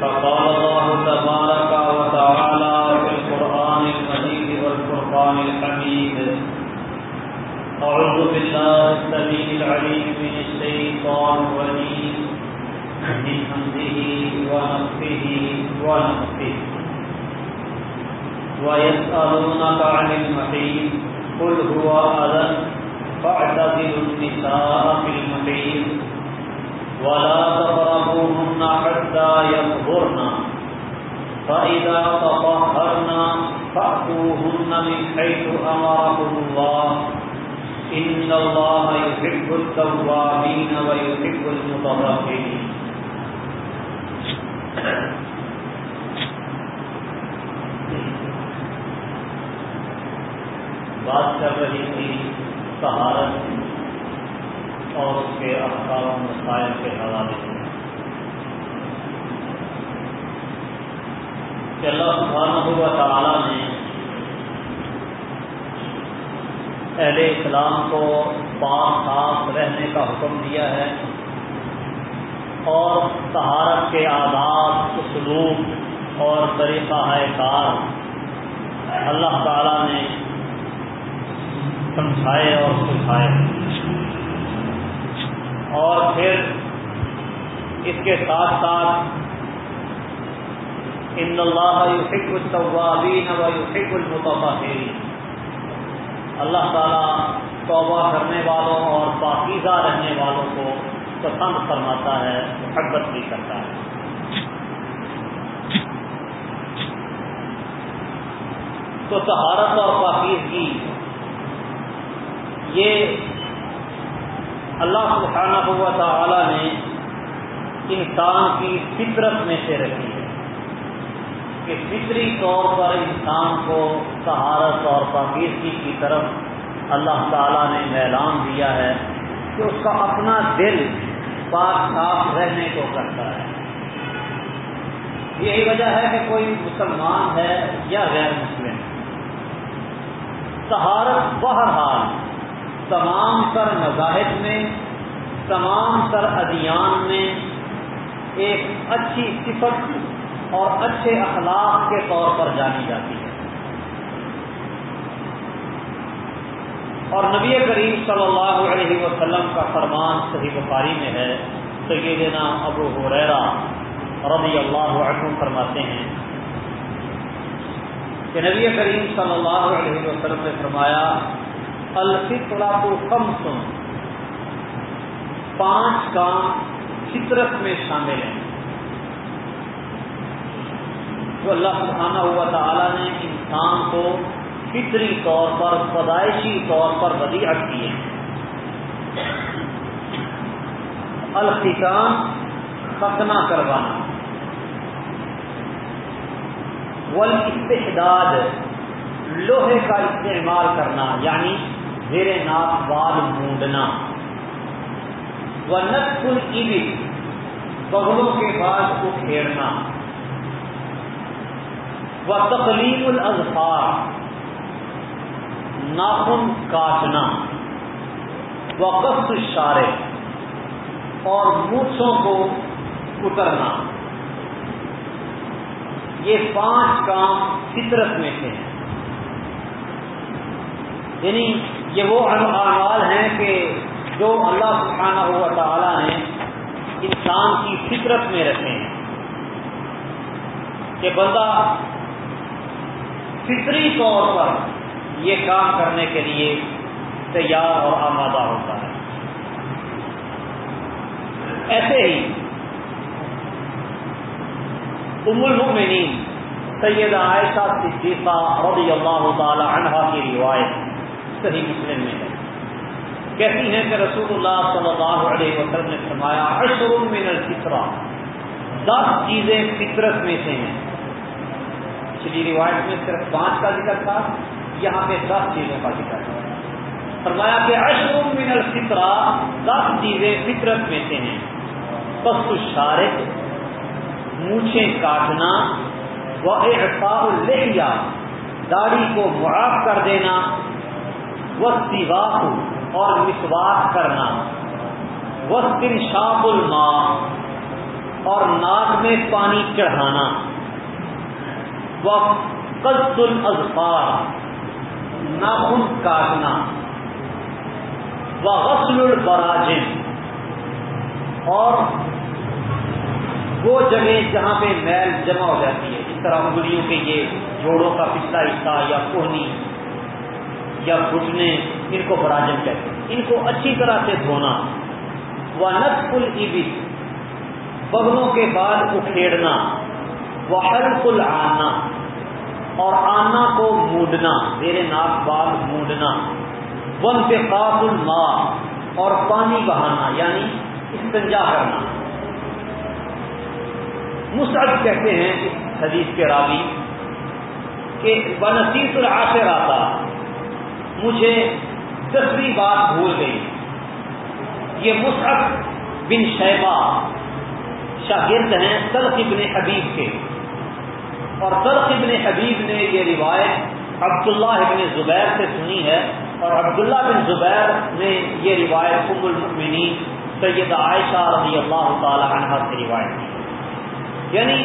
فقال الله تبارك وتعالى في القرآن المجيد والفرقان الحميد أعوذ بالله السميع العليم من الشيطان الرجيم من حمده ونفخه ونفخه ويسألونك عن المحيط قل هو أذن فاعتزلوا النساء في المحيط ولا تقربوهن حتى يطهرن فإذا تطهرن فأتوهن من حيث أمركم الله. إن الله يحب التوابين ويحب المتطهرين. بات کر رہی تھی سہارت اور اس کے افکار و مسائل کے حوالے سے۔ کہ اللہ سبحانہ ہوا تعالیٰ نے اہل اسلام کو پاک صاف رہنے کا حکم دیا ہے اور سہارت کے آداب، اسلوب اور طریقہ کار۔ اللہ تعالیٰ نے سمجھائے اور سکھائے۔ اور پھر اس کے ساتھ ساتھ ان اللہ یوفق الطوابین و یوفق المتفین اللہ تعالیٰ توبہ کرنے والوں اور پاکیزہ رہنے والوں کو پسند فرماتا ہے، محبت بھی کرتا ہے۔ تو سہارت اور پاکیزگی، یہ اللہ سبحانہ ہوا تعالی نے انسان کی فطرت میں سے رکھی ہے۔ کہ فطری طور پر انسان کو سہارت اور پاکیزگی کی طرف اللہ تعالیٰ نے میلان دیا ہے کہ اس کا اپنا دل پاک صاف رہنے کو کرتا ہے۔ یہی وجہ ہے کہ کوئی مسلمان ہے یا غیر مسلم۔ سہارت بہرحال تمام تر مذاہب میں، تمام تر ادیان میں ایک اچھی صفت اور اچھے اخلاق کے طور پر جانی جاتی ہے۔ اور نبی کریم صلی اللہ علیہ وسلم کا فرمان صحیح بخاری میں ہے، سیدنا ابو حریرا رضی اللہ عنہ فرماتے ہیں کہ نبی کریم صلی اللہ علیہ وسلم نے فرمایا الفطرا تو کم سن پانچ کام فطرت میں شامل ہیں۔ جو اللہ سبحانہ ہوا تعالیٰ نے انسان کو فطری طور پر پیدائشی طور پر ودیعت کی ہے۔ الفتان ختنہ کروانا۔ ول استحداد لوہے کا استعمال کرنا یعنی زیر ناک بال مونڈنا۔ و نقل کی بغلوں کے بعد اکھیڑنا۔ و تقلیم الازفار ناخن کاٹنا۔ و قص اشارے اور مونچھوں کو اترنا۔ یہ پانچ کام فطرت میں سے ہیں۔ یعنی یہ وہ اعمال ہیں کہ جو اللہ سبحانہ ہوا تعالیٰ نے انسان کی فطرت میں رکھے ہیں۔ کہ بندہ فطری طور پر یہ کام کرنے کے لیے تیار اور آمادہ ہوتا ہے۔ ایسے ہی ام المؤمنین سید عائشہ صدیقہ رضی اللہ تعالی عنہا کی روایت۔ صحیح مسلم میں ہے۔ کہتی ہیں کہ رسول اللہ صلی اللہ علیہ وسلم نے فرمایا عشر من الفطرہ۔ دس چیزیں فطرت میں سے ہیں۔ پچھلی روایت میں صرف پانچ کا ذکر تھا، یہاں پہ دس چیزوں کا ذکر تھا۔ فرمایا کہ عشر من الفطرہ دس چیزیں فطرت میں سے ہیں۔ پس شارق مونچھیں کاٹنا وہ احساء الحیہ داڑھی کو معاف کر دینا وہ اور مسواس کرنا۔ وہ شاپ الماں اور ناک میں پانی چڑھانا۔ وہ قد الازفار ناخن کاٹنا۔ وہ غسل البراجن اور وہ جگہ جہاں پہ میل جمع ہو جاتی ہے اس طرح انگلیوں کے یہ جوڑوں کا پچھلا حصہ یا کوہنی یا گھٹنے ان کو براجن کہتے ہیں۔ ان کو اچھی طرح سے دھونا۔ وہ نت پل بغلوں کے بعد اکھیڑنا۔ وہ ہر پل آنا اور آنا کو مونڈنا۔ میرے ناک بال مونڈنا۔ ون کے الماء۔ اور پانی بہانا یعنی استنجا کرنا۔ مستعد کہتے ہیں اس حدیث کے راوی کہ بنسیت العاشر آتا مجھے دسویں بات بھول گئی۔ یہ مصعب بن شیبہ شاگرد ہیں تلق ابن حبیب کے۔ اور تلق ابن حبیب نے یہ روایت عبداللہ ابن زبیر سے سنی ہے اور عبداللہ بن زبیر نے یہ روایت ام المؤمنین سید عائشہ رضی اللہ تعالی عنہ سے روایت کی۔ یعنی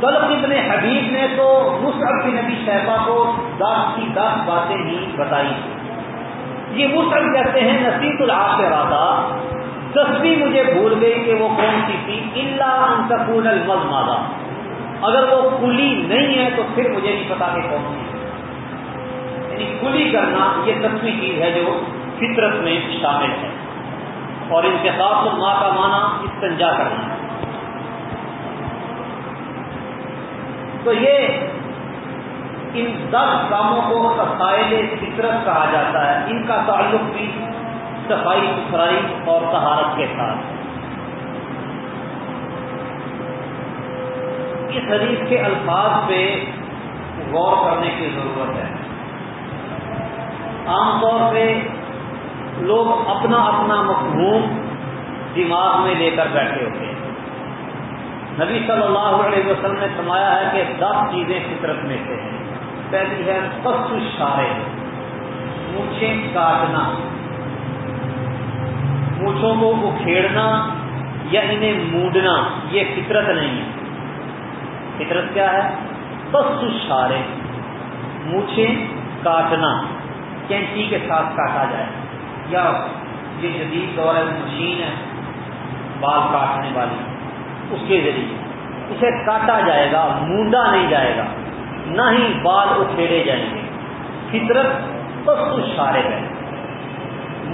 طلق ابن حبیب نے تو مصعب کی نبی شہبہ کو دس کی دس باتیں ہی بتائی یہ مصعب کہتے ہیں نصیب العاشرہ دسویں مجھے بھول گئی کہ وہ کون سی تھی اللہ انتقون المز اگر وہ کلی نہیں ہے تو پھر مجھے نہیں پتا کہ کون سی یعنی کلی کرنا یہ دسویں چیز ہے جو فطرت میں شامل ہے۔ اور انتخاب ماں کا معنی استنجا کرنا۔ تو یہ ان دس کاموں کو سفائل فطرت کہا جاتا ہے۔ ان کا تعلق بھی صفائی ستھرائی اور تہارت کے ساتھ۔ اس حدیث کے الفاظ پہ غور کرنے کی ضرورت ہے۔ عام طور پہ لوگ اپنا اپنا مفہوم دماغ میں لے کر بیٹھے ہوتے ہیں۔ نبی صلی اللہ علیہ وسلم نے سمایا ہے کہ دس چیزیں فطرت میں سے ہیں۔ پہلی ہے پس شارے۔ مونچھیں کاٹنا۔ مونچھوں کو اکھیڑنا یا انہیں مونڈنا، یہ فطرت نہیں ہے۔ فطرت کیا ہے؟ پس شارے۔ مونچھیں کاٹنا، کینچی کے ساتھ کاٹا جائے۔ یا یہ جدید دور ہے، مشین ہے، بال کاٹنے والی۔ اس کے ذریعے۔ اسے کاٹا جائے گا، مونڈا نہیں جائے گا۔ نہ ہی بال اکھیڑے جائیں گے۔ فطرت بس کچھ سارے گئے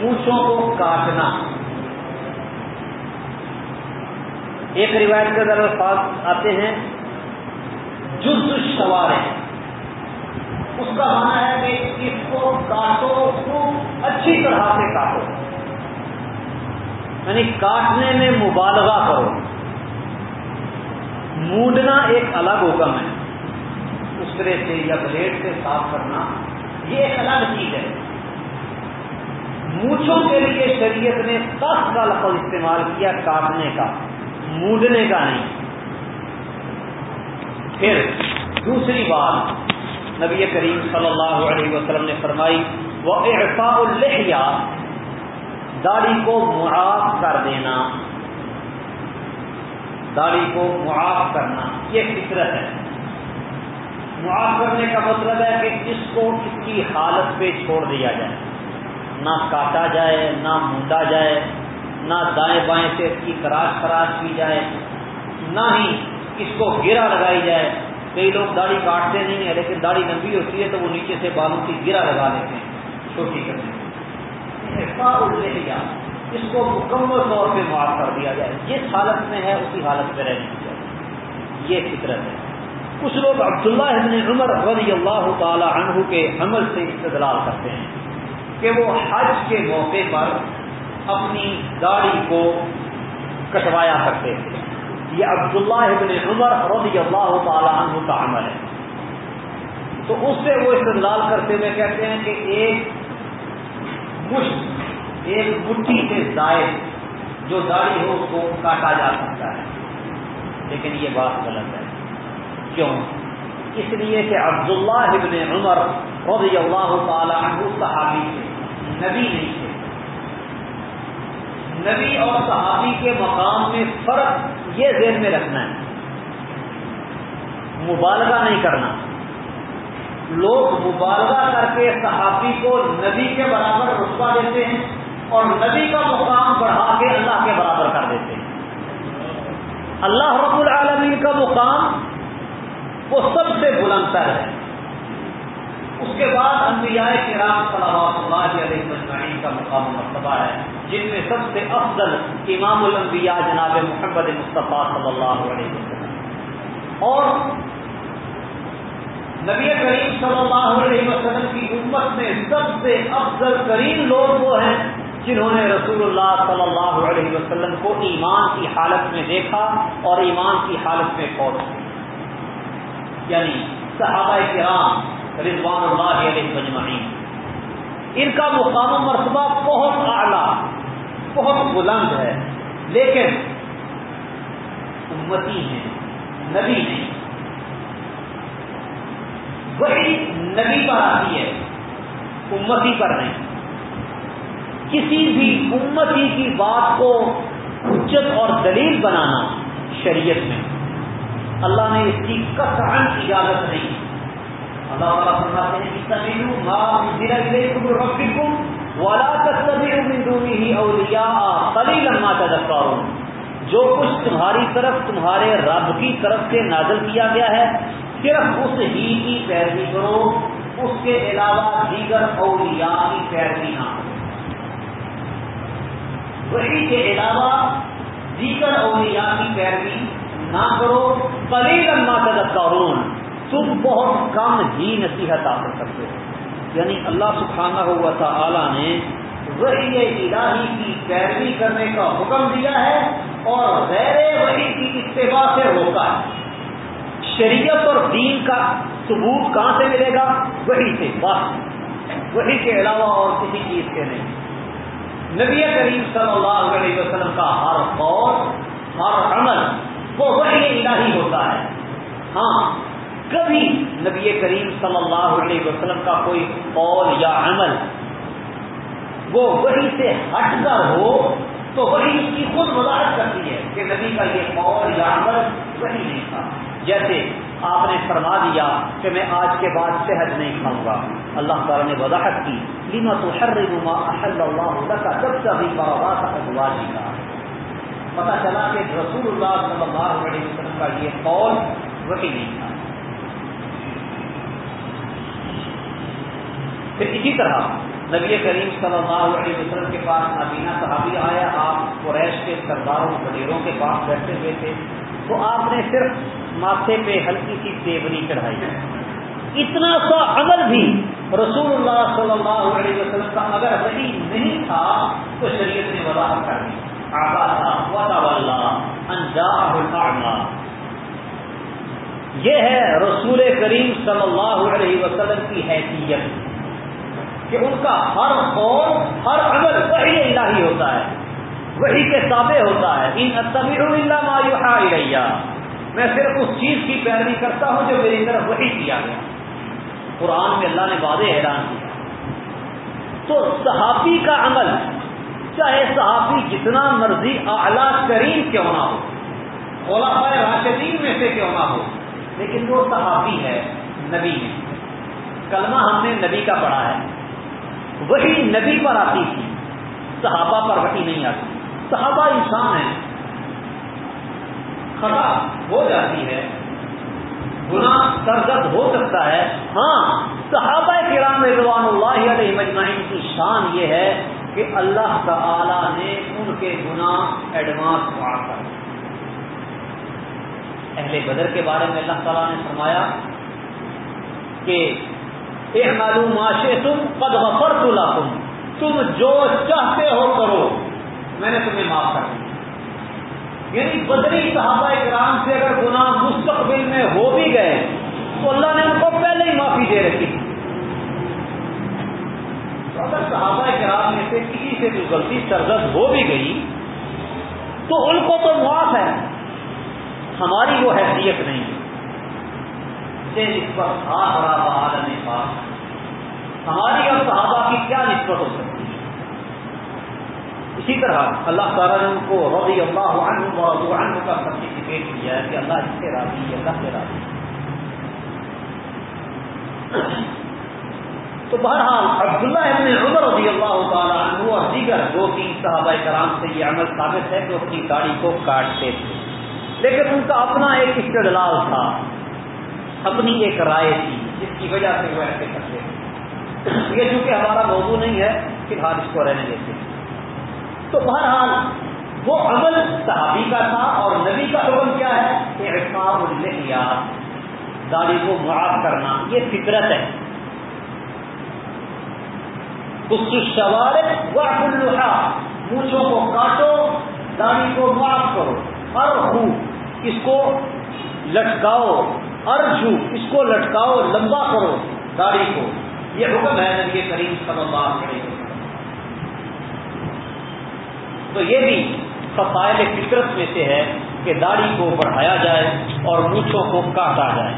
مونچھوں کو کاٹنا۔ ایک روایت کے اندر الفاظ آتے ہیں، جز سوارے اس کا مانا ہے کہ اس کو کاٹو خوب اچھی طرح سے کاٹو۔ یعنی کاٹنے میں مبالغہ کرو۔ مونڈنا ایک الگ حکم ہے۔ اس طرح سے یا بلیڈ سے صاف کرنا، یہ ایک الگ چیز ہے۔ مونچھوں کے لیے شریعت نے دس کا لفظ استعمال کیا کاٹنے کا، مونڈنے کا نہیں۔ پھر دوسری بات نبی کریم صلی اللہ علیہ وسلم نے فرمائی وہ احفاء الحیا داڑھی کو معاف کر دینا۔ داڑھی کو معاف کرنا، یہ فطرت ہے۔ معاف کرنے کا مطلب ہے کہ اس کو اس کی حالت پہ چھوڑ دیا جائے، نہ کاٹا جائے، نہ مونڈا جائے، نہ دائیں بائیں سے اس کی کراش خراش کی جائے، نہ ہی اس کو گرا لگائی جائے۔ کئی لوگ داڑھی کاٹتے نہیں ہیں، لیکن داڑھی لمبی ہوتی ہے تو وہ نیچے سے بالوں کی گرا لگا لیتے ہیں، چھوٹی کرنے اس کو مکمل طور پہ معاف کر دیا جائے۔ جس حالت میں ہے، اسی حالت میں رہنی چاہیے یہ فطرت ہے۔ کچھ لوگ عبداللہ ابن عمر رضی اللہ تعالی عنہ کے عمل سے استدلال کرتے ہیں کہ وہ حج کے موقع پر اپنی داڑھی کو کٹوایا کرتے تھے۔ یہ عبداللہ ابن عمر رضی اللہ تعالی عنہ کا عمل ہے۔ تو اس سے وہ استدلال کرتے ہوئے کہتے ہیں کہ ایک مشت ایک مٹھی سے زائد جو داڑھی ہو اس کو کاٹا جا سکتا ہے۔ لیکن یہ بات غلط ہے۔ کیوں؟ اس لیے کہ عبداللہ ابن عمر رضی اللہ تعالی عنہ صحابی تھے۔ نبی نہیں تھے۔ نبی اور صحابی کے مقام میں فرق یہ ذہن میں رکھنا ہے۔ مبالغہ نہیں کرنا۔ لوگ مبالغہ کر کے صحابی کو نبی کے برابر رتبہ دیتے ہیں۔ اور نبی کا مقام بڑھا کے اللہ کے برابر کر دیتے ہیں۔ اللہ رب العالمین کا مقام وہ سب سے بلند تر ہے۔ اس کے بعد انبیاء کرام صلی اللہ علیہ وسلم کا مقام مرتبہ ہے، جن میں سب سے افضل امام الانبیاء جناب محمد مصطفیٰ صلی اللہ علیہ وسلم۔ اور نبی کریم صلی اللہ علیہ وسلم کی امت میں سب سے افضل ترین لوگ وہ ہیں۔ جنہوں نے رسول اللہ صلی اللہ علیہ وسلم کو ایمان کی حالت میں دیکھا اور ایمان کی حالت میں فوج یعنی صحابہ کرام رضوان اللہ علیہ مجمعین ان کا مقام و مرتبہ بہت اعلیٰ، بہت بلند ہے، لیکن امتی ہیں، نبی نہیں۔ وہی نبی پر آتی ہے، امتی پر نہیں۔ کسی بھی امتی کی بات کو حجت اور دلیل بنانا شریعت میں۔ اللہ نے اس کی کسان اجازت نہیں۔ اللہ تعالیٰ فرماتے ہیں کہ تبیلو ربکم ولا تتبعوا من دونه اولیاء ما جو کچھ تمہاری طرف، تمہارے رب کی طرف سے نازل کیا گیا ہے، صرف اس ہی کی پیروی کرو۔ اس کے علاوہ دیگر اولیاء کی پیروی نہ کرو۔ وہی کے علاوہ دیگر اولیاء کی پیروی نہ کرو قلیل ما تذکرون، تم بہت کم ہی نصیحت حاصل کرتے ہو۔ یعنی اللہ سبحانہ ہوا تھا نے وہی الہی کی پیروی کرنے کا حکم دیا ہے اور غیر وہی کی اتباع سے روکا ہے۔ شریعت اور دین کا ثبوت کہاں سے ملے گا؟ وہی سے، بس۔ وہی کے علاوہ اور کسی چیز کے نہیں۔ نبی کریم صلی اللہ علیہ وسلم کا ہر قول، ہر عمل وہ وہی الہی ہوتا ہے۔ ہاں کبھی نبی کریم صلی اللہ علیہ وسلم کا کوئی قول یا عمل وہ وہی سے ہٹ کر ہو تو وہی اس کی خود وضاحت کرتی ہے کہ نبی کا یہ قول یا عمل وہی نہیں تھا۔ جیسے آپ نے فرما دیا کہ میں آج کے بعد شہد نہیں کھاؤں گا۔ اللہ تعالیٰ نے وضاحت کی لیما تو ہر رما احل اللہ کا جب سے ابھی بابا کا ازواجی کا۔ پتا چلا کہ رسول اللہ صلی اللہ علیہ وسلم کا یہ قول وہی نہیں تھا۔ پھر اسی طرح نبی کریم صلی اللہ علیہ وسلم کے پاس نابینا صحابی آیا، آپ قریش کے سرداروں وڈیروں کے پاس بیٹھے ہوئے تھے۔ تو آپ نے صرف ماتھے پہ ہلکی سی سیونی چڑھائی۔ اتنا سا عمل بھی رسول اللہ صلی اللہ علیہ وسلم کا اگر وہی نہیں تھا، تو شریعت نے وضاحت کر دی۔ یہ ہے رسول کریم صلی اللہ علیہ وسلم کی حیثیت کہ ان کا ہر قول، ہر عمل وہی الہی ہوتا ہے، وہی کے تابع ہوتا ہے۔ ان طبی اللہ مایوحا میں صرف اس چیز کی پیروی کرتا ہوں جو میری طرف وہی کیا گیا۔ قرآن میں اللہ نے واضح اعلان کیا۔ تو صحافی کا عمل، چاہے صحافی جتنا مرضی اعلیٰ کریم کیوں نہ ہو اولا راشدین میں سے کیوں نہ ہو، لیکن وہ صحافی ہے، نبی کلمہ ہم نے نبی کا پڑھا ہے۔ وہی نبی پر آتی تھی، صحابہ پر وہی نہیں آتی۔ صحابہ انسان ہے خطا ہو جاتی ہے۔ گنا سرگرد ہو سکتا ہے۔ ہاں صحابہ کرام رضوان اللہ علیہ مجمعین کی شان یہ ہے کہ اللہ تعالی نے ان کے گنا ایڈوانس معاف کر اہل بدر کے بارے میں اللہ تعالیٰ نے فرمایا کہ ایک معلوم معاشے تم قد غفر تم تم جو چاہتے ہو کرو، میں نے تمہیں معاف کر دیا۔ یعنی بدری صحابہ کرام سے اگر گناہ مستقبل میں ہو بھی گئے، تو اللہ نے ان کو پہلے ہی معافی دے رکھی۔ تو اگر صحابہ کرام میں سے کسی سے جو غلطی سرزد ہو بھی گئی، تو ان کو تو معاف ہے۔ ہماری وہ حیثیت نہیں۔ ہے سے نسبت عالم پاک۔ ہماری اور صحابہ کی کیا نسبت ہو سکتی؟ اسی طرح اللہ تعالیٰ نے ان کو رضی اللہ عنہ عنہ کا سرٹیفکیٹ دیا ہے کہ اللہ اس سے راضی ہے، اللہ سے راضی تو بہرحال عبداللہ ابن عمر رضی اللہ تعالیٰ عنہ اور دیگر دو تین صحابہ کرام سے یہ عمل ثابت ہے کہ اپنی گاڑی کو کاٹتے تھے۔ لیکن ان کا اپنا ایک استدلال تھا، اپنی ایک رائے تھی، جس کی وجہ سے وہ ایسے کرتے تھے۔ یہ چونکہ ہمارا موضوع نہیں ہے، فی الحال اس کو رہنے دیتے ہیں۔ تو بہرحال وہ عمل صحابی کا تھا اور نبی کا حکم کیا ہے؟ کہ احساب داڑھی کو معاف کرنا، یہ فطرت ہے۔ اس شوار و مونچھوں کو کاٹو داڑھی کو معاف کرو۔ ہر اس کو لٹکاؤ۔ ارجو، اس کو لٹکاؤ، لمبا کرو۔ داڑھی کو۔ یہ حکم ہے نبی کریم صلی اللہ علیہ وسلم۔ تو یہ بھی فصائل فطرت میں سے ہے کہ داڑھی کو بڑھایا جائے اور مونچھوں کو کاٹا جائے۔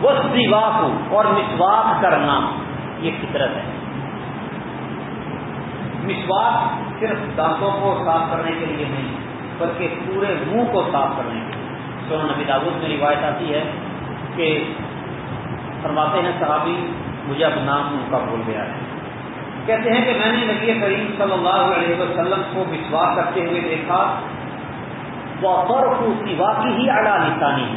وہ سیوا کو اور مسواک کرنا یہ فطرت ہے۔ مسواک صرف دانتوں کو صاف کرنے کے لیے نہیں، بلکہ پورے منہ کو صاف کرنے کے لیے۔ سونا نبی داود میں روایت آتی ہے کہ فرماتے ہیں صحابی، مجھے اب نام ان کا بول گیا ہے۔ کہتے ہیں کہ میں نے نبی کریم صلی اللہ علیہ وسلم کو مسواک کرتے ہوئے دیکھا وہ فرق سوا کی ہی اڑا نسانی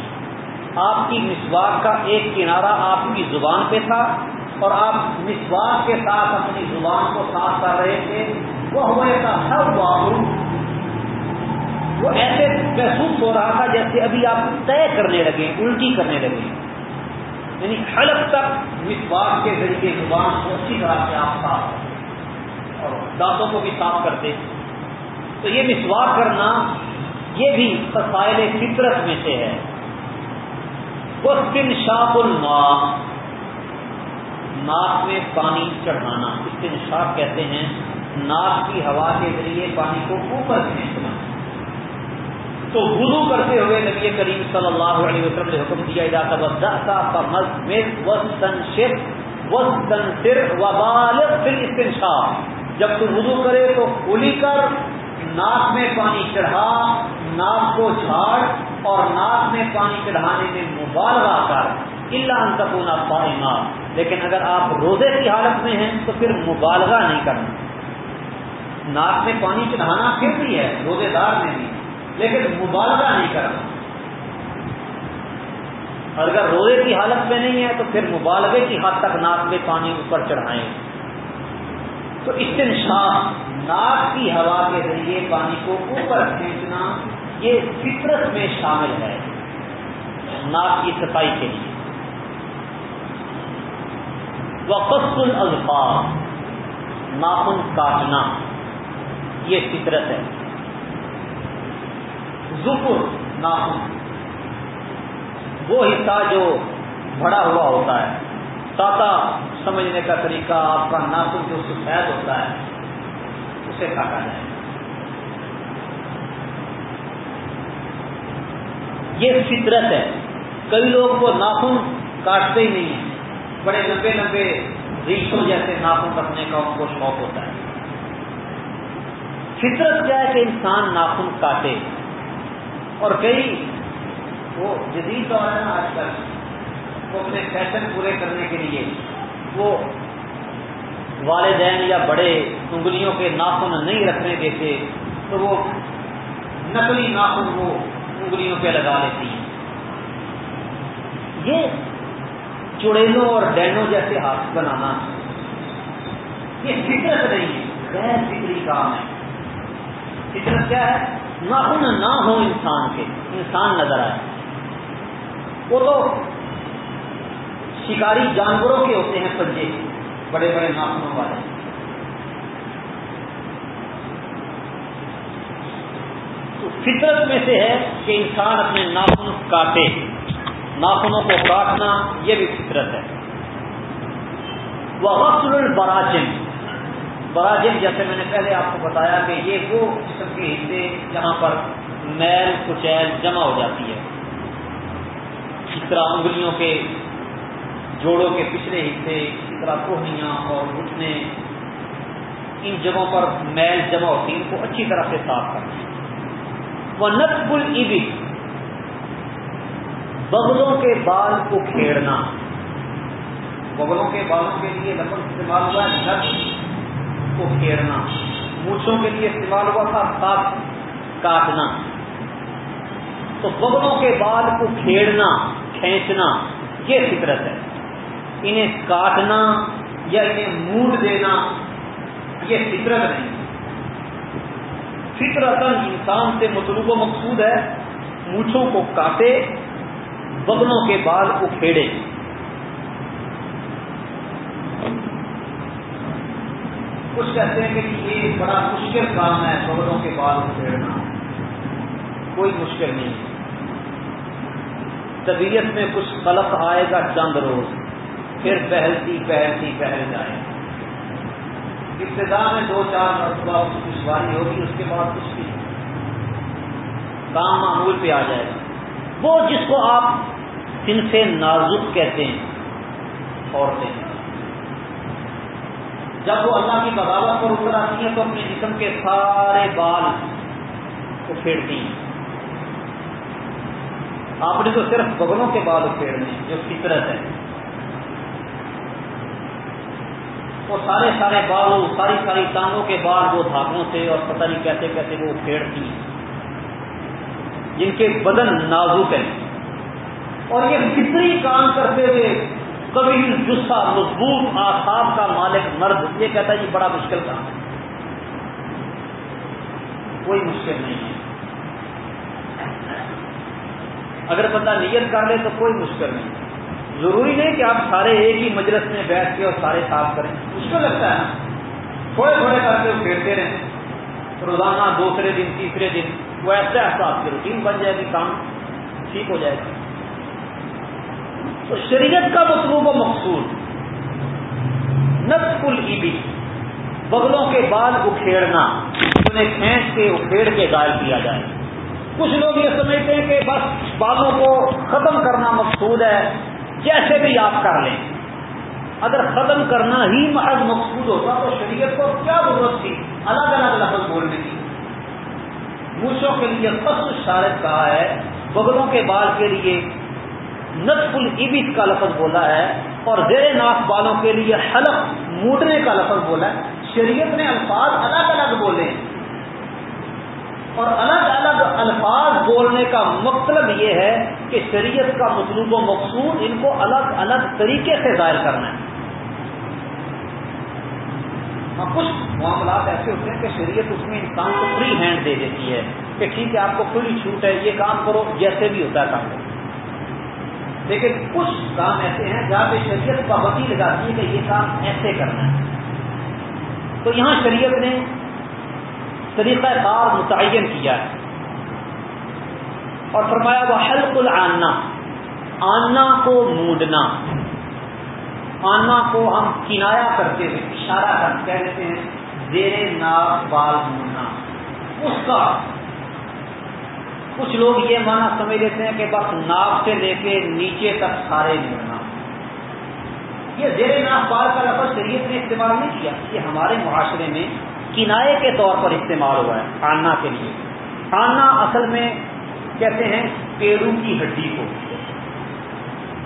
آپ کی مسواک کا ایک کنارہ آپ کی زبان پہ تھا اور آپ مسواک کے ساتھ اپنی زبان کو صاف کر رہے تھے۔ وہ ہوئے تھا سب وہ ایسے محسوس ہو رہا تھا جیسے ابھی آپ طے کرنے لگے، الٹی کرنے لگے۔ یعنی حلق تک مسواس کے ذریعے زبان کو اچھی طرح سے آپ صاف اور دانتوں کو بھی صاف کرتے تو یہ مسواس کرنا یہ بھی فسائل فطرت میں سے ہے۔ وہ سن شاپ الماء۔ ناک میں پانی چڑھانا۔ اس شاپ کہتے ہیں، ناک کی ہوا کے ذریعے پانی کو اوپر کھینچنا تو وضو کرتے ہوئے نبی کریم صلی اللہ علیہ وسلم نے حکم دیا جاتا جب تو وضو کرے تو کھلی کر، ناک میں پانی چڑھا، ناک کو جھاڑ اور ناک میں پانی چڑھانے میں مبالغہ کر اللہ انتقونا پائما لیکن اگر آپ روزے کی حالت میں ہیں تو پھر مبالغہ نہیں کرنا۔ ناک میں پانی چڑھانا پھر بھی ہے، روزے دار میں بھی۔ لیکن مبالغہ نہیں کرنا۔ اور اگر روزے کی حالت میں نہیں ہے تو پھر مبالغے کی حد تک ناک میں پانی اوپر چڑھائیں۔ تو استنشاق ناک کی ہوا کے ذریعے پانی کو اوپر کھینچنا یہ فطرت میں شامل ہے۔ ناک کی صفائی کے لیے۔ وقت الفاظ ناخن کاٹنا، یہ فطرت ہے۔ ظفر ناخن۔ وہ حصہ جو بڑا ہوا ہوتا ہے۔ ساتا سمجھنے کا طریقہ آپ کا ناخن جو سفید ہوتا ہے، اسے کاٹا جائے۔ یہ فطرت ہے۔ کئی لوگ وہ ناخن کاٹتے ہی نہیں ہیں۔ بڑے لمبے لمبے ریشوں جیسے ناخن رکھنے کا ان کو شوق ہوتا ہے۔ فطرت کیا ہے کہ انسان ناخن کاٹے۔ اور کئی وہ جدید دور ہے نا آج کل وہ اپنے فیشن پورے کرنے کے لیے وہ والدین یا بڑے انگلیوں کے ناخن نہیں رکھنے دیتے، تو وہ نقلی ناخن وہ انگلیوں پہ لگا لیتی ہیں۔ یہ چڑیلوں اور ڈینوں جیسے ہاتھ بنانا یہ فطرت نہیں ہے، غیر فکری کام ہے۔ فطرت کیا ہے؟ ناخن نہ ہو انسان کے۔ انسان نظر آئے۔ وہ تو شکاری جانوروں کے ہوتے ہیں پنجے، بڑے بڑے ناخنوں والے۔ تو فطرت میں سے ہے کہ انسان اپنے ناخن کاٹے۔ ناخنوں کو کاٹنا یہ بھی فطرت ہے۔ وہ غسل البراجن براجم جیسے میں نے پہلے آپ کو بتایا کہ یہ وہ قسم کے حصے جہاں پر میل کچیل جمع ہو جاتی ہے۔ اس طرح انگلیوں کے جوڑوں کے پچھلے حصے اسی طرح کوہنیاں اور گھٹنے، ان جگہوں پر میل جمع ہوتی ان کو اچھی طرح سے صاف کرنا وہ نقب البی بغلوں کے بال کو کھیڑنا بغلوں کے بالوں کے لیے لفظ استعمال ہوا ہے کو کھیڑنا مونچھوں کے لیے استعمال ہوا تھا، ساتھ کاٹنا۔ تو بغلوں کے بال کو کھیڑنا کھینچنا، یہ فطرت ہے۔ انہیں کاٹنا یا انہیں موڈ دینا، یہ فطرت نہیں۔ فطرت انسان سے مطلوب و مقصود ہے مونچھوں کو کاٹے، بغلوں کے بال کو کھیڑے کچھ کہتے ہیں کہ یہ بڑا مشکل کام ہے بغلوں کے بال کو کھیڑنا کوئی مشکل نہیں۔ طبیعت میں کچھ قلق آئے گا چند روز، پھر پہلتی پہلتی پہل جائے۔ ابتدا میں دو چار مرتبہ اس کی دشواری ہوگی، اس کے بعد کچھ بھی کام معمول پہ آ جائے۔ گا وہ جس کو آپ سن سے نازک کہتے ہیں، عورتیں۔ جب وہ اللہ کی بغاوت پر اتر آتی ہیں تو اپنے جسم کے سارے بال کو پھیرتی ہیں۔ آپ نے تو صرف بغلوں کے بال اکھیڑنے جو فطرت ہے وہ سارے سارے بالوں، ساری ساری ٹانگوں کے بال وہ دھاگوں سے اور پتہ نہیں کیسے کیسے وہ پھیڑتی جن کے بدن نازک ہیں۔ اور یہ فطری کام کرتے ہوئے کبھی جسا مضبوط آساب کا مالک مرد، یہ کہتا ہے یہ بڑا مشکل کام ہے۔ کوئی مشکل نہیں ہے۔ اگر بندہ نیت کر لے تو کوئی مشکل نہیں۔ ضروری نہیں کہ آپ سارے ایک ہی مجلس میں بیٹھ کے اور سارے صاف کریں۔ مشکل لگتا ہے۔ نا تھوڑے تھوڑے کر کے پھیرتے رہیں۔ روزانہ دوسرے دن، تیسرے دن، وہ ایسے ایسا آپ کی روٹین بن جائے گی کام ٹھیک ہو جائے گا۔ تو شریعت کا مطلوب و مقصود نقص البی بغلوں کے بال اکھیڑنا، انہیں کھینچ کے، اکھیڑ کے گائل کیا جائے۔ کچھ لوگ یہ سمجھتے ہیں کہ بس بالوں کو ختم کرنا مقصود ہے، جیسے بھی آپ کر لیں۔ اگر ختم کرنا ہی محض مقصود ہوتا تو شریعت کو کیا ضرورت تھی؟ الگ الگ لفظ بولنے کی۔ موچوں کے لیے فصل شارت کہا ہے؟ بغلوں کے بال کے لیے نصف العبت کا لفظ بولا ہے اور زیر ناف بالوں کے لیے حلق موٹنے کا لفظ بولا ہے۔ شریعت نے الفاظ الگ الگ بولے ہیں۔ اور الگ الگ الفاظ بولنے کا مطلب یہ ہے کہ شریعت کا مطلوب و مقصود ان کو الگ الگ طریقے سے ظاہر کرنا ہے۔ ہاں، کچھ معاملات ایسے ہوتے ہیں کہ شریعت اس میں انسان کو فری ہینڈ دے دیتی ہے کہ ٹھیک ہے، آپ کو کھلی چھوٹ ہے، یہ کام کرو، جیسے بھی ہوتا ہے کام کرو۔ لیکن کچھ کام ایسے ہیں جہاں پہ شریعت پابندی لگاتی ہے کہ یہ کام ایسے کرنا ہے۔ تو یہاں شریعت نے طریقہ کار متعین کیا ہے۔ اور فرمایا وہ حلق العنا آنا کو مونڈنا۔ آنا کو ہم کنایا کرتے ہوئے اشارہ کر کہتے ہیں، زیر ناک بال مونڈنا۔ اس کا کچھ لوگ یہ مانا سمجھ لیتے ہیں کہ بس ناک سے لے کے نیچے تک سارے مڑنا یہ زیر ناک بال کا لفظ شریعت نے استعمال نہیں کیا، یہ ہمارے معاشرے میں کنائے کے طور پر استعمال ہوا ہے آنا کے لیے۔ آنا اصل میں کہتے ہیں پیڑوں کی ہڈی کو۔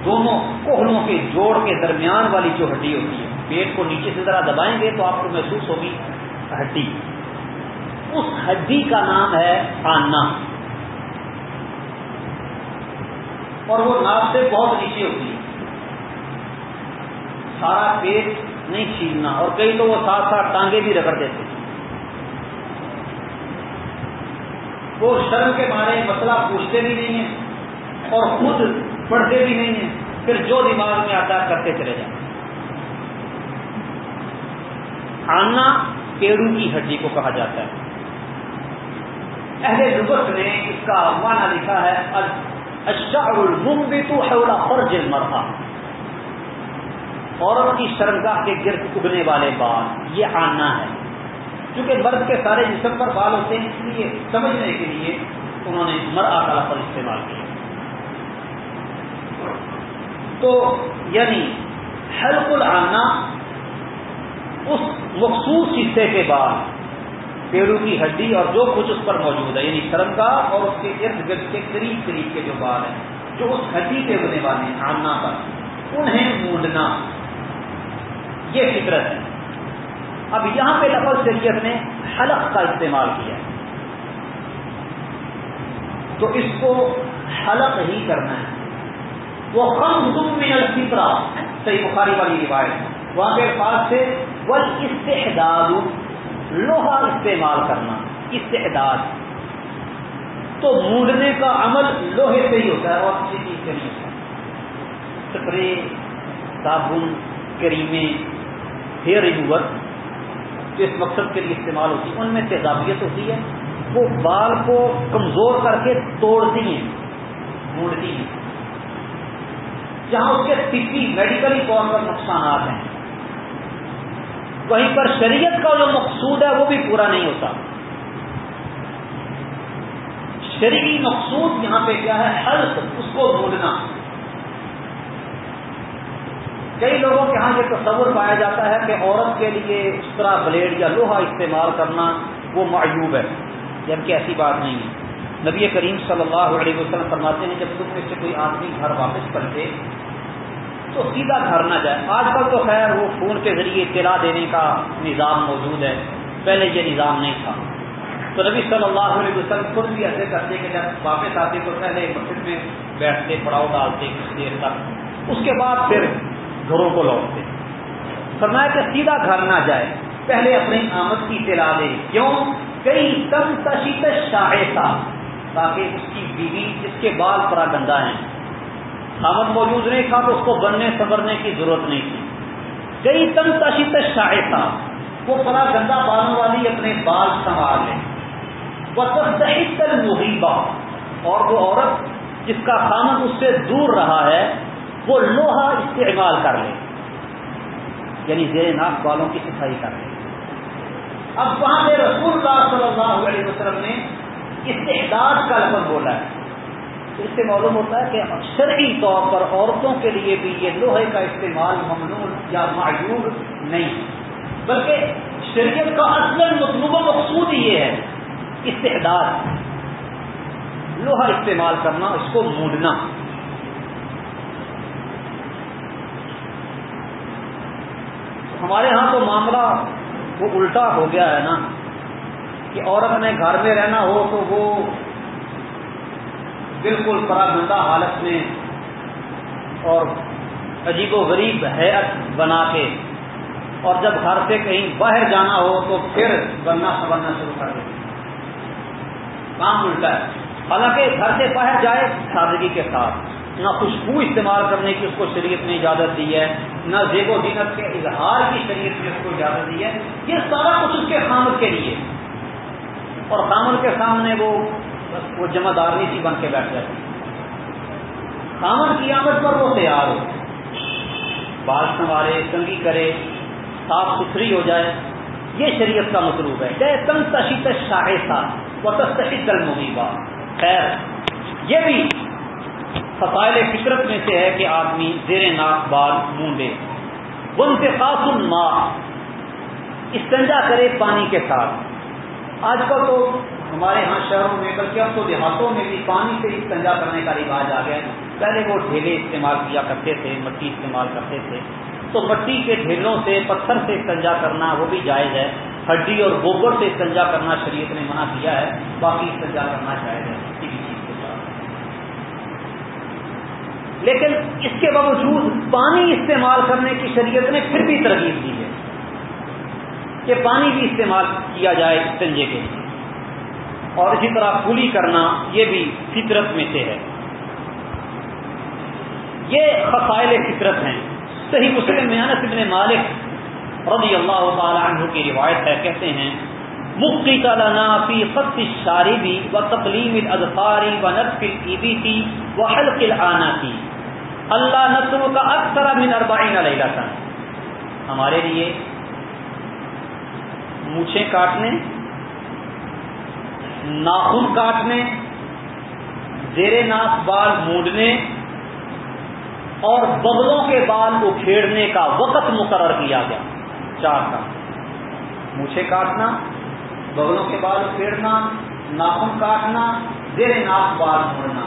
دونوں کوہلوں کے جوڑ کے درمیان والی جو ہڈی ہوتی ہے، پیٹ کو نیچے سے ذرا دبائیں گے تو آپ کو محسوس ہوگی ہڈی۔ اس ہڈی کا نام ہے آنا اور وہ ناک سے بہت نیچے ہوتی ہے سارا پیٹ نہیں چھیننا، اور کئی تو وہ ساتھ ساتھ ٹانگے بھی رگڑ دیتے ہیں۔ وہ شرم کے مارے مسئلہ پوچھتے بھی نہیں ہیں اور خود پڑھتے بھی نہیں ہیں، پھر جو دماغ میں آتا ہے کرتے چلے جائیں آنا پیڑوں کی ہڈی کو کہا جاتا ہے۔ اہل لغت نے اس کا معنی لکھا ہے اشعر المنبت حول فرج المرأة. عورت کی شرمگاہ کے گرد اگنے والے بال، یہ آنا ہے۔ چونکہ مرد کے سارے جسم پر بال ہوتے ہیں، اس لیے سمجھنے کے لیے انہوں نے مرآ کا لفظ استعمال کیا۔ تو یعنی حلق العنا اس مخصوص حصے کے بعد پیڑوں کی ہڈی اور جو کچھ اس پر موجود ہے یعنی شرمگا اور اس کے ارد گرد کے قریب قریب کے جو بال ہیں، جو اس ہڈی پہ ہونے والے ہیں آنا پر، انہیں مونڈنا۔ یہ فطرت ہے۔ اب یہاں پہ لفظ شریعت نے حلق کا استعمال کیا۔ تو اس کو حلق ہی کرنا ہے۔ وہ کم حکم میں الفطرا صحیح بخاری والی روایت وہاں کے پاس سے وہ استحداد لوہا استعمال کرنا، استعداد۔ تو مونڈنے کا عمل لوہے سے ہی ہوتا ہے، اور کسی چیز سے نہیں ہوتا۔ سپرے، صابن، کریمیں، ہیئر ریموور، جو اس مقصد کے لیے استعمال ہوتی ہے ان میں تیزابیت ہوتی ہے۔ وہ بال کو کمزور کر کے توڑتی ہیں، مونڈتی ہیں۔ جہاں اس کے طبی، میڈیکلی طور پر نقصانات ہیں۔ وہیں پر شریعت کا جو مقصود ہے وہ بھی پورا نہیں ہوتا۔ شریعی مقصود یہاں پہ کیا ہے؟ ہیلتھ اس کو ڈھونڈنا۔ کئی لوگوں کے ہاں یہ تصور پایا جاتا ہے کہ عورت کے لیے اس طرح بلیڈ یا لوہا استعمال کرنا وہ معیوب ہے، جبکہ ایسی بات نہیں ہے۔ نبی کریم صلی اللہ علیہ وسلم فرماتے ہیں، جب تم میں سے کوئی آدمی گھر واپس کرتے تو سیدھا گھر نہ جائے۔ آج کل تو خیر، وہ فون کے ذریعے اطلاع دینے کا نظام موجود ہے۔ پہلے یہ نظام نہیں تھا۔ تو نبی صلی اللہ علیہ وسلم خود بھی ایسے کرتے کہ جب واپس آتے تو پہلے مسجد میں بیٹھتے، پڑاؤ ڈالتے کچھ دیر تک۔ اس کے بعد پھر گھروں کو لوٹتے۔ فرمایا کہ سیدھا گھر نہ جائے۔ پہلے اپنی آمد کی اطلاع دے۔ کیوں؟ کئی کم تشیت شاہ تھا، تاکہ اس کی بیوی جس کے بال پرا گندا ہیں۔ خامد موجود نہیں تھا، تو اس کو بننے سنورنے کی ضرورت نہیں تھی۔ کئی تن تشیت شاہ تھا، وہ پرا گندا بالوں والی اپنے بال سنبھال لے وہ محیبہ اور وہ عورت جس کا خامد اس سے دور رہا ہے، وہ لوہا استعمال کر لے۔ یعنی زیر ناک بالوں کی صفائی کر لے۔ اب وہاں پہ رسول اللہ صلی اللہ علیہ وسلم نے استعداد کا لفظ بولا ہے۔ اس سے معلوم ہوتا ہے کہ شرعی طور پر عورتوں کے لیے بھی یہ لوہے کا استعمال ممنوع یا معیوب نہیں۔ بلکہ شریعت کا اصل مطلوب و مقصود یہ ہے، استعداد۔ لوہا استعمال کرنا، اس کو مونڈنا۔ ہمارے ہاں تو معاملہ وہ الٹا ہو گیا ہے نا، کہ عورت نے گھر میں رہنا ہو تو وہ بالکل پراگندہ حالت میں اور عجیب و غریب حیرت بنا کے اور جب گھر سے کہیں باہر جانا ہو تو پھر بننا سننا شروع کر دے کام الٹا ہے۔ حالانکہ گھر سے باہر جائے سادگی کے ساتھ، نہ خوشبو استعمال کرنے کی اس کو شریعت نے اجازت دی ہے، نہ زیب و زینت کے اظہار کی شریعت نے اس کو اجازت دی ہے۔ یہ سارا کچھ اس کے خامد کے لیے۔ اور خامد کے سامنے وہ وہ جمع دارنی سی بن کے بیٹھ جاتی خامد کی آمد پر وہ تیار ہو۔ بال سنوارے کنگی کرے، صاف ستھری ہو جائے۔ یہ شریعت کا مطلوب ہے۔ تن تشیت شاہ تھا تشید خیر، یہ بھی فضائل فطرت میں سے ہے کہ آدمی زیر ناک، بال مونڈے۔ بن سے خاص ماں استنجا کرے پانی کے ساتھ۔ آج کل تو ہمارے ہاں شہروں میں بلکہ اب تو دیہاتوں میں بھی پانی سے استنجا کرنے کا رواج آ گیا پہلے وہ ڈھیلے استعمال کیا کرتے تھے، مٹی استعمال کرتے تھے۔ تو مٹی کے ڈھیلوں سے، پتھر سے استنجا کرنا وہ بھی جائز ہے۔ ہڈی اور گوبر سے استنجا کرنا شریعت نے منع کیا ہے۔ باقی استنجا کرنا جائز ہے۔ کسی بھی چیز کے ساتھ۔ لیکن اس کے باوجود پانی استعمال کرنے کی شریعت نے پھر بھی ترغیب دی ہے کہ پانی بھی استعمال کیا جائے استنجے کے لیے۔ اور اسی طرح پولی کرنا یہ بھی فطرت میں سے ہے۔ یہ خسائل فطرت ہیں۔ صحیح مسلم محنت ابن مالک رضی اللہ تعالی عنہ کی روایت ہے، کہتے ہیں مفتی تعالیٰ فی خط شاربی و تقلیم الادفاری و نطف العبی تھی و حلق العانا تھی اللہ نسل کا اکثر من اربعین لیلہ ہمارے لیے مونچھیں کاٹنے ناخن کاٹنے، زیر ناک بال مونڈنے اور بغلوں کے بال اکھیڑنے کا وقت مقرر کیا گیا۔ چار کا مونچھے کاٹنا، بغلوں کے بال پھیرنا ناخن کاٹنا، زیر ناک بال موڑنا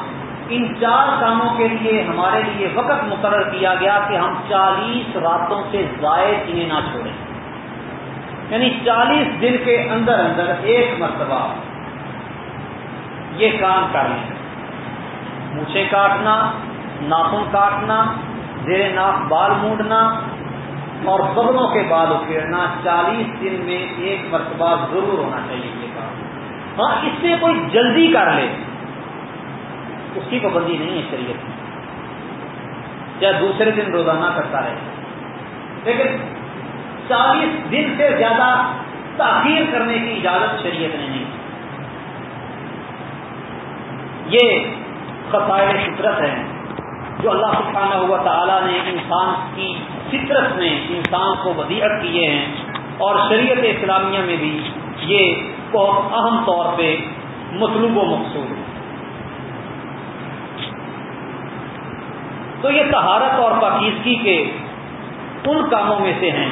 ان چار کاموں کے لیے ہمارے لیے وقت مقرر کیا گیا کہ ہم چالیس راتوں سے زائد انہیں نہ چھوڑیں۔ یعنی چالیس دن کے اندر اندر ایک مرتبہ یہ کام کر لیں مونچھے کاٹنا، ناخن کاٹنا، زیر ناک بال مونڈنا اور بغلوں کے بال اکھیڑنا، چالیس دن میں ایک مرتبہ ضرور ہونا چاہیے یہ کام۔ ہاں اس سے کوئی جلدی کر لے۔ اس کی پابندی نہیں ہے شریعت میں یا دوسرے دن روزانہ کرتا رہے۔ لیکن چالیس دن سے زیادہ تاخیر کرنے کی اجازت شریعت نے نہیں یہ خسائل فطرت ہیں جو اللہ سبحانہ ہوا تعالیٰ نے انسان کی فطرت میں انسان کو ودیعت کیے ہیں اور شریعت اسلامیہ میں بھی یہ بہت اہم طور پہ مطلوب و مقصود ہے۔ تو یہ تہارت اور پاکیزگی کے ان کاموں میں سے ہیں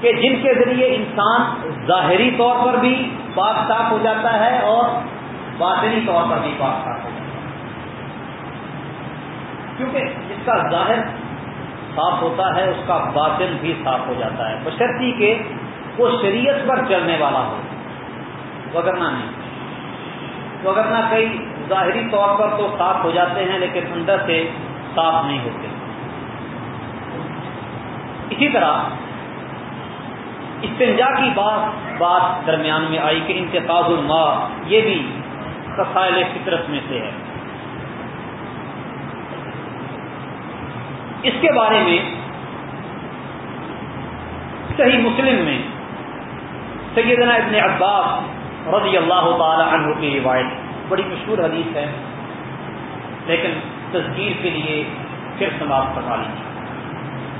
کہ جن کے ذریعے انسان ظاہری طور پر بھی پاک صاف ہو جاتا ہے اور باطنی طور پر بھی پاک صاف ہو جاتا ہے۔ کیونکہ جس کا ظاہر صاف ہوتا ہے، اس کا باطن بھی صاف ہو جاتا ہے۔ بشرطی کہ وہ شریعت پر چلنے والا ہو۔ وگرنا نہیں۔ وگرنا کئی ظاہری طور پر تو صاف ہو جاتے ہیں، لیکن اندر سے صاف نہیں ہوتے۔ اسی طرح استنجا کی بات بات درمیان میں آئی کہ انتقاض الماء یہ بھی قصائل فطرت میں سے ہے۔ اس کے بارے میں صحیح مسلم میں سیدنا ابن عباس رضی اللہ تعالی عنہ کی روایت بڑی مشہور حدیث ہے، لیکن تصدیق کے لیے پھر سماپت کروا لیجیے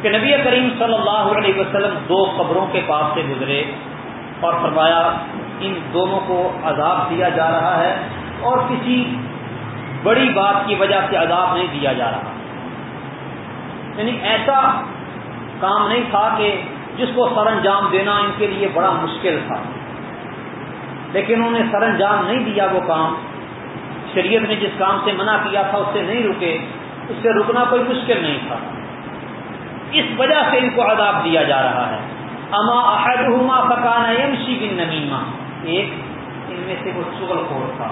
کہ نبی کریم صلی اللہ علیہ وسلم دو قبروں کے پاس سے گزرے۔ اور فرمایا، ان دونوں کو عذاب دیا جا رہا ہے اور کسی بڑی بات کی وجہ سے عذاب نہیں دیا جا رہا۔ یعنی ایسا کام نہیں تھا کہ جس کو سر انجام دینا ان کے لیے بڑا مشکل تھا۔ لیکن انہوں نے سر انجام نہیں دیا وہ کام۔ شریعت نے جس کام سے منع کیا تھا، اس سے نہیں رکے۔ اس سے رکنا کوئی مشکل نہیں تھا۔ اس وجہ سے ان کو عذاب دیا جا رہا ہے۔ اما احدہما فکان یمشی بن نمیما ایک ان میں سے وہ چغل خور تھا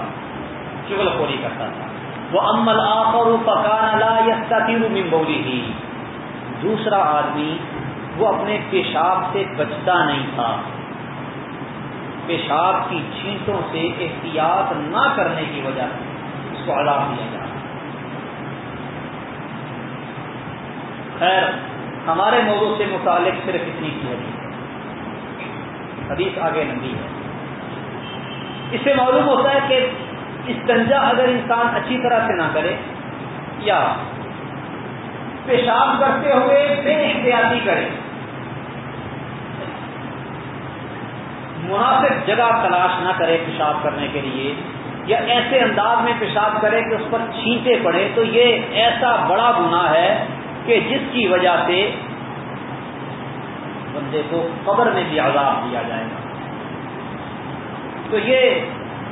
چغل خوری کرتا تھا. وہ امل آخر فکان لا یستطیع من بولیہ. دوسرا آدمی وہ اپنے پیشاب سے بچتا نہیں تھا۔ پیشاب کی چھینٹوں سے احتیاط نہ کرنے کی وجہ سے اس کو عذاب دیا جا خیر، ہمارے موضوع سے متعلق صرف اتنی سی حدیث ہے۔ حدیث آگے لمبی ہے۔ اس سے معلوم ہوتا ہے کہ استنجا اگر انسان اچھی طرح سے نہ کرے یا پیشاب کرتے ہوئے بے احتیاطی کرے، مناسب جگہ تلاش نہ کرے پیشاب کرنے کے لیے یا ایسے انداز میں پیشاب کرے کہ اس پر چھینٹے پڑے، تو یہ ایسا بڑا گناہ ہے کہ جس کی وجہ سے بندے کو قبر میں بھی عذاب دیا جائے گا۔ تو یہ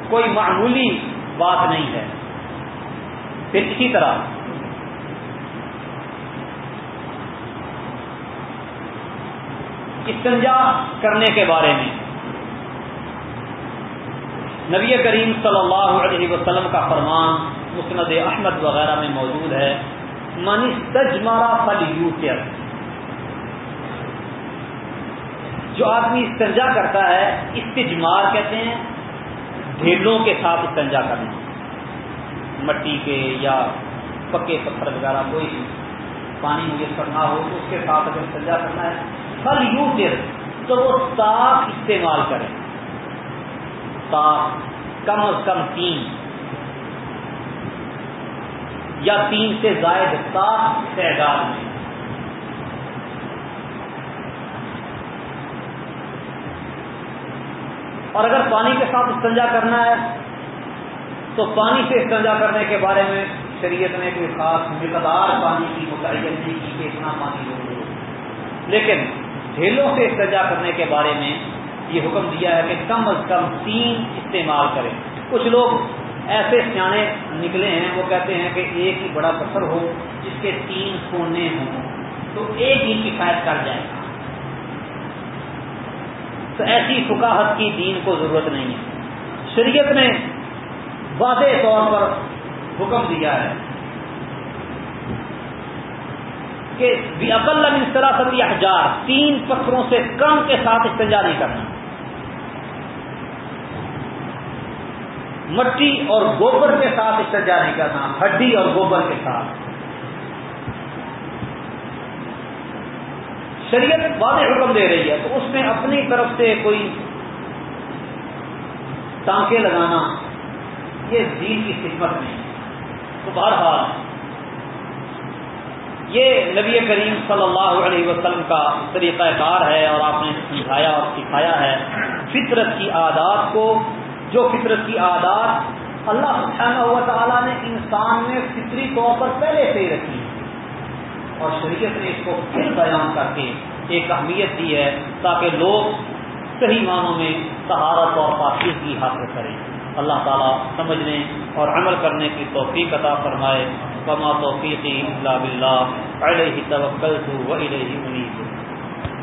کوئی معمولی بات نہیں ہے۔ پھر اسی طرح استنجا کرنے کے بارے میں نبی کریم صلی اللہ علیہ وسلم کا فرمان مسند احمد وغیرہ میں موجود ہے۔ منی تجمارا فل یو جو آدمی استنجا کرتا ہے، استجمار کہتے ہیں، ڈھیلوں کے ساتھ استنجا کرنا۔ مٹی کے یا پکے پتھر وغیرہ کوئی پانی میسر نہ ہو تو اس کے ساتھ اگر استنجا کرنا ہے فل یو تو وہ صاف استعمال کریں کم از کم تین۔ یا تین سے زائد سات تعداد میں۔ اور اگر پانی کے ساتھ استنجا کرنا ہے، تو پانی سے استنجا کرنے کے بارے میں شریعت نے کوئی خاص مقدار پانی کی متعین نہیں کی، کہ اتنا پانی ہو۔ لیکن ڈھیلوں سے استجا کرنے کے بارے میں یہ حکم دیا ہے کہ کم از کم تین استعمال کریں۔ کچھ لوگ ایسے سیانے نکلے ہیں، وہ کہتے ہیں کہ ایک ہی بڑا پتھر ہو جس کے تین کونے ہوں، تو ایک ہی کفایت کر جائے۔ گا تو ایسی فکاہت کی دین کو ضرورت نہیں ہے۔ شریعت نے واضح طور پر حکم دیا ہے کہ عقل اس طرح تین پتھروں سے کم کے ساتھ استنجا نہیں کرنا۔ مٹی اور گوبر کے ساتھ استنجا نہیں کرنا، ہڈی اور گوبر کے ساتھ۔ شریعت واضح حکم دے رہی ہے، تو اس میں اپنی طرف سے کوئی ٹانکے لگانا، یہ دین کی خدمت نہیں تو بہرحال، یہ نبی کریم صلی اللہ علیہ وسلم کا طریقہ کار ہے اور آپ نے سمجھایا اور سکھایا ہے، فطرت کی عادات کو، جو فطرت کی عادات اللہ سبحانہ ہوا تعالیٰ نے انسان میں فطری طور پر پہلے سے ہی رکھی ہے اور شریعت نے اس کو پھر بیان کر کے ایک اہمیت دی ہے تاکہ لوگ صحیح معنوں میں سہارت اور پاکیزگی حاصل کریں۔ اللہ تعالیٰ سمجھنے اور عمل کرنے کی توفیق عطا فرمائے۔ کما توفیقی اللہ بلّہ علیہ توکل تو وہی